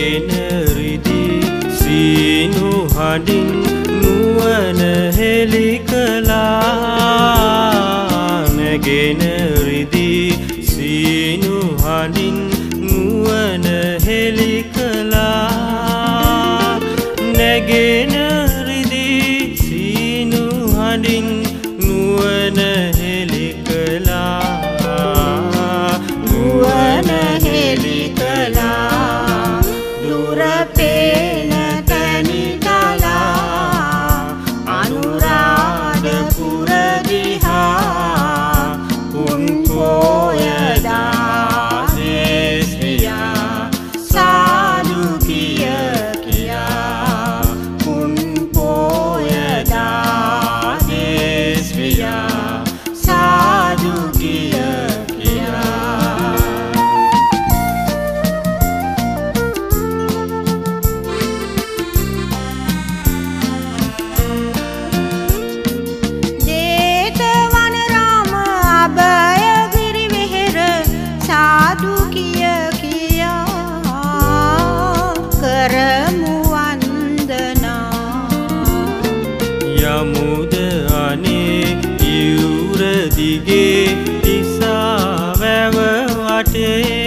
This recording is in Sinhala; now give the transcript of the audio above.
ගෙන රිදි සීනු හඬින් නුවන හෙලි කළා නැගෙන රිදි සීනු හඬින් නුවන හෙලි කළා. නැගෙන රිදි සීනු හඬින් යමුද අනේ ඉවුර දිගේ ඉසා වැව වටේ